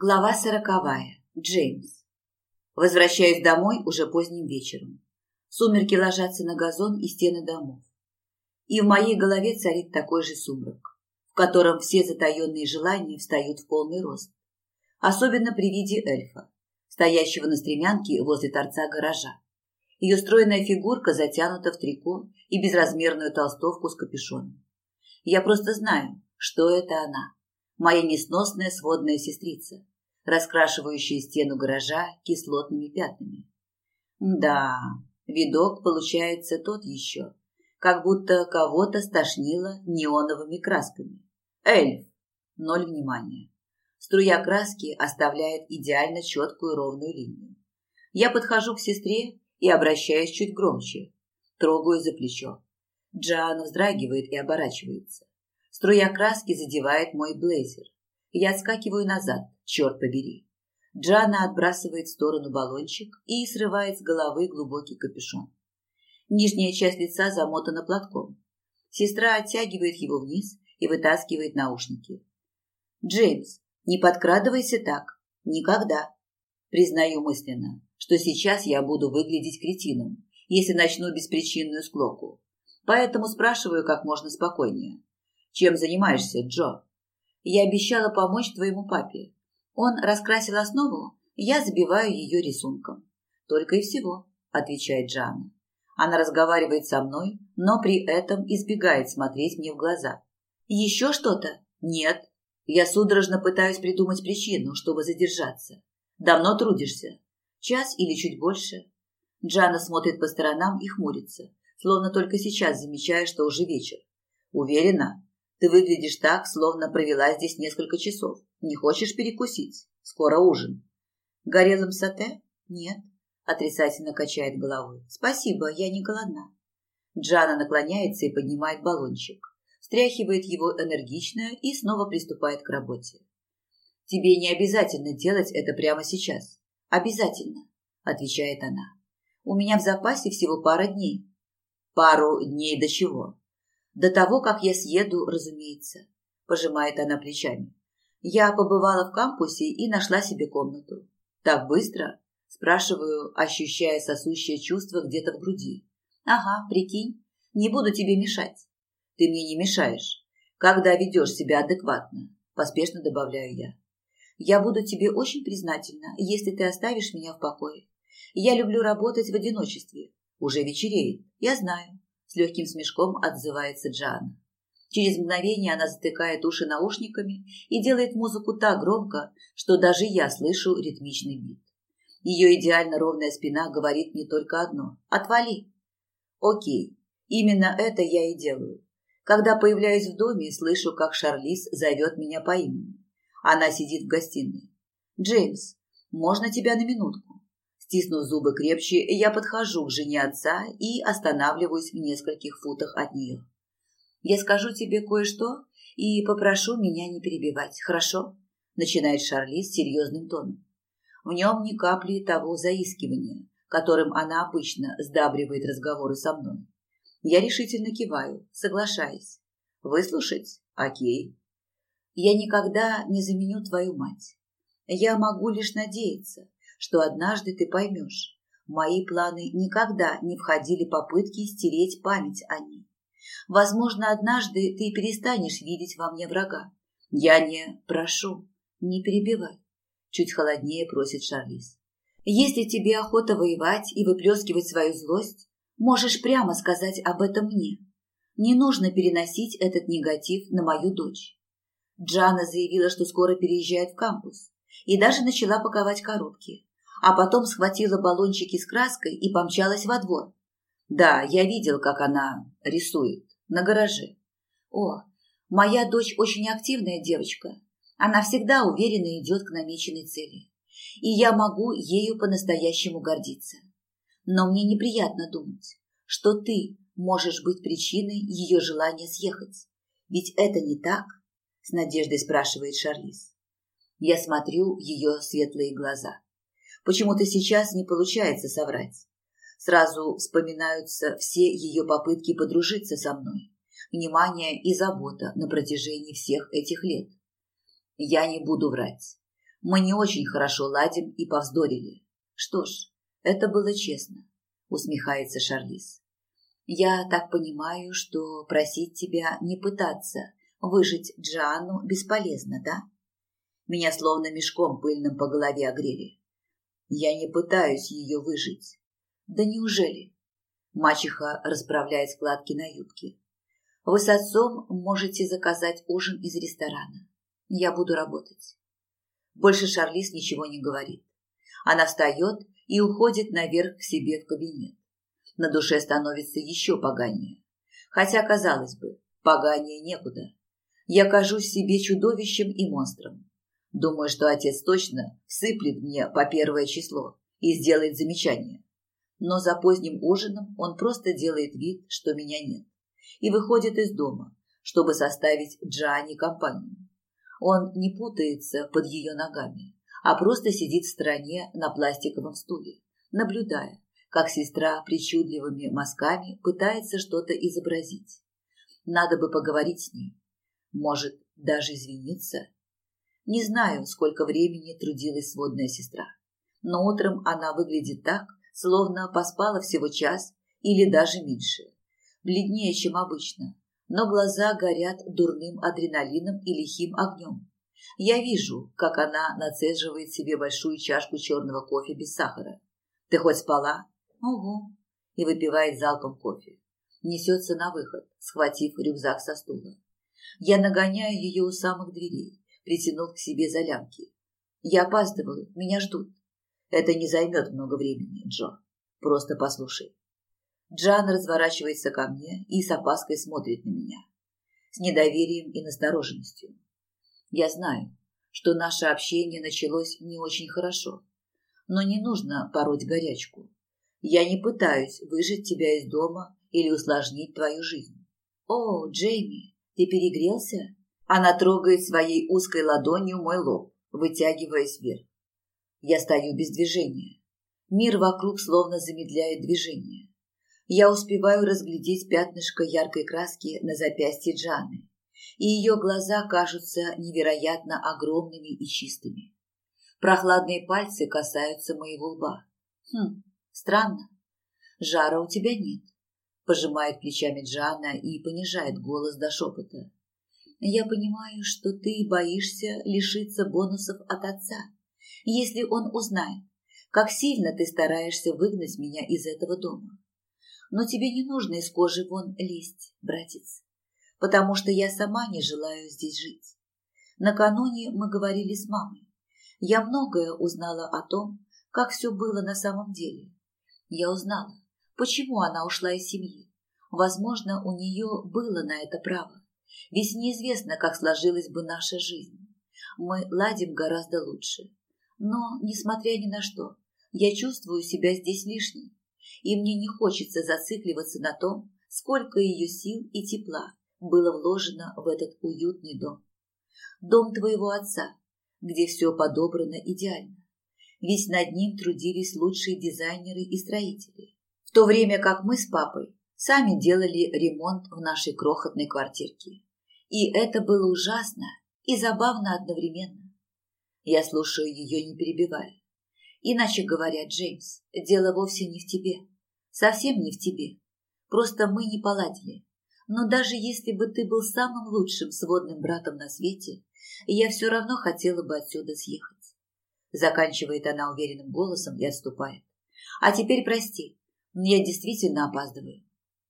Глава сороковая. Джеймс. Возвращаюсь домой уже поздним вечером. Сумерки ложатся на газон и стены домов. И в моей голове царит такой же сумрак, в котором все затаенные желания встают в полный рост. Особенно при виде эльфа, стоящего на стремянке возле торца гаража. Ее стройная фигурка затянута в трико и безразмерную толстовку с капюшоном. Я просто знаю, что это она, моя несносная сводная сестрица, раскрашивающие стену гаража кислотными пятнами. Да, видок получается тот еще, как будто кого-то стошнило неоновыми красками. Эльф! Ноль внимания. Струя краски оставляет идеально четкую ровную линию. Я подхожу к сестре и обращаюсь чуть громче. Трогаю за плечо. Джоанна вздрагивает и оборачивается. Струя краски задевает мой блейзер. Я отскакиваю назад, черт побери. Джана отбрасывает в сторону баллончик и срывает с головы глубокий капюшон. Нижняя часть лица замотана платком. Сестра оттягивает его вниз и вытаскивает наушники. «Джеймс, не подкрадывайся так. Никогда. Признаю мысленно, что сейчас я буду выглядеть кретином, если начну беспричинную склоку. Поэтому спрашиваю как можно спокойнее. Чем занимаешься, Джо? Я обещала помочь твоему папе, он раскрасил основу, я забиваю ее рисунком. Только и всего, отвечает Жанна. Она разговаривает со мной, но при этом избегает смотреть мне в глаза. Еще что-то? Нет. Я судорожно пытаюсь придумать причину, чтобы задержаться. Давно трудишься? Час или чуть больше? Джана смотрит по сторонам и хмурится, словно только сейчас замечая, что уже вечер. Уверена, ты выглядишь так, словно провела здесь несколько часов. Не хочешь перекусить? Скоро ужин. Горелым сате? Нет. Отрицательно качает головой. Спасибо, я не голодна. Джана наклоняется и поднимает баллончик. встряхивает его энергично и снова приступает к работе. Тебе не обязательно делать это прямо сейчас. Обязательно, отвечает она. У меня в запасе всего пара дней. Пару дней до чего? До того, как я съеду, разумеется, пожимает она плечами. Я побывала в кампусе и нашла себе комнату. Так быстро? Спрашиваю, ощущая сосущее чувство где-то в груди. Ага, прикинь, не буду тебе мешать. Ты мне не мешаешь, когда ведешь себя адекватно, поспешно добавляю я. Я буду тебе очень признательна, если ты оставишь меня в покое. Я люблю работать в одиночестве. Уже вечереет, я знаю. С легким смешком отзывается Джана. Через мгновение она затыкает уши наушниками и делает музыку так громко, что даже я слышу ритмичный бит. Ее идеально ровная спина говорит мне только одно – «Отвали!». Окей, именно это я и делаю. Когда появляюсь в доме, слышу, как Шарлиз зовет меня по имени. Она сидит в гостиной. «Джеймс, можно тебя на минутку?» Стиснув зубы крепче, я подхожу к жене отца и останавливаюсь в нескольких футах от нее. Я скажу тебе кое-что и попрошу меня не перебивать, хорошо?» Начинает Шарли с серьезным тоном. В нем ни капли того заискивания, которым она обычно сдабривает разговоры со мной. Я решительно киваю, соглашаясь. «Выслушать? Окей». «Я никогда не заменю твою мать. Я могу лишь надеяться, что однажды ты поймешь. Мои планы никогда не входили попытки стереть память о ней. Возможно, однажды ты перестанешь видеть во мне врага. Я не прошу, не перебивай. Чуть холоднее просит Шарлиз. Если тебе охота воевать и выплескивать свою злость, можешь прямо сказать об этом мне. Не нужно переносить этот негатив на мою дочь. Джана заявила, что скоро переезжает в кампус, и даже начала паковать коробки, а потом схватила баллончики с краской и помчалась во двор, да, я видел, как она рисует на гараже. О, моя дочь очень активная девочка. Она всегда уверенно идет к намеченной цели. И я могу ею по-настоящему гордиться. Но мне неприятно думать, что ты можешь быть причиной ее желания съехать. Ведь это не так, с надеждой спрашивает Шарлиз. Я смотрю ее светлые глаза. Почему-то сейчас не получается соврать. Сразу вспоминаются все ее попытки подружиться со мной. Внимание и забота на протяжении всех этих лет. Я не буду врать. Мы не очень хорошо ладим и повздорили. Что ж, это было честно, усмехается Шарлиз. Я так понимаю, что просить тебя не пытаться выжить Джану бесполезно, да? Меня словно мешком пыльным по голове огрели. Я не пытаюсь ее выжить. Да неужели? Мачеха расправляет складки на юбке. Вы с отцом можете заказать ужин из ресторана. Я буду работать. Больше Шарлиз ничего не говорит. Она встает и уходит наверх к себе в кабинет. На душе становится еще поганее. Хотя, казалось бы, поганее некуда. Я кажусь себе чудовищем и монстром. Думаю, что отец точно сыплет мне по первое число и сделает замечание. Но за поздним ужином он просто делает вид, что меня нет, и выходит из дома, чтобы составить Джани компанию. Он не путается под ее ногами, а просто сидит в стороне на пластиковом стуле, наблюдая, как сестра причудливыми мазками пытается что-то изобразить. Надо бы поговорить с ней. Может, даже извиниться? Не знаю, сколько времени трудилась сводная сестра, но утром она выглядит так, словно поспала всего час или даже меньше. Бледнее, чем обычно, но глаза горят дурным адреналином и лихим огнем. Я вижу, как она нацеживает себе большую чашку черного кофе без сахара. «Ты хоть спала?» «Угу», и выпивает залпом кофе. Несется на выход, схватив рюкзак со стула. Я нагоняю ее у самых дверей, притянув к себе за лямки. Я опаздываю, меня ждут. Это не займет много времени, Джо. Просто послушай. Джан разворачивается ко мне и с опаской смотрит на меня. С недоверием и настороженностью. Я знаю, что наше общение началось не очень хорошо. Но не нужно пороть горячку. Я не пытаюсь выжить тебя из дома или усложнить твою жизнь. О, Джейми, ты перегрелся? Она трогает своей узкой ладонью мой лоб, вытягиваясь вверх. Я стою без движения. Мир вокруг словно замедляет движение. Я успеваю разглядеть пятнышко яркой краски на запястье Джаны, и ее глаза кажутся невероятно огромными и чистыми. Прохладные пальцы касаются моего лба. Хм, странно. Жара у тебя нет. Пожимает плечами Джана и понижает голос до шепота. Я понимаю, что ты боишься лишиться бонусов от отца если он узнает, как сильно ты стараешься выгнать меня из этого дома. Но тебе не нужно из кожи вон лезть, братец, потому что я сама не желаю здесь жить. Накануне мы говорили с мамой. Я многое узнала о том, как все было на самом деле. Я узнала, почему она ушла из семьи. Возможно, у нее было на это право. Ведь неизвестно, как сложилась бы наша жизнь. Мы ладим гораздо лучше. Но, несмотря ни на что, я чувствую себя здесь лишней, и мне не хочется зацикливаться на том, сколько ее сил и тепла было вложено в этот уютный дом. Дом твоего отца, где все подобрано идеально. Ведь над ним трудились лучшие дизайнеры и строители. В то время как мы с папой сами делали ремонт в нашей крохотной квартирке. И это было ужасно и забавно одновременно. Я слушаю ее, не перебивая. Иначе говоря, Джеймс, дело вовсе не в тебе. Совсем не в тебе. Просто мы не поладили. Но даже если бы ты был самым лучшим сводным братом на свете, я все равно хотела бы отсюда съехать. Заканчивает она уверенным голосом и отступает. А теперь прости, я действительно опаздываю.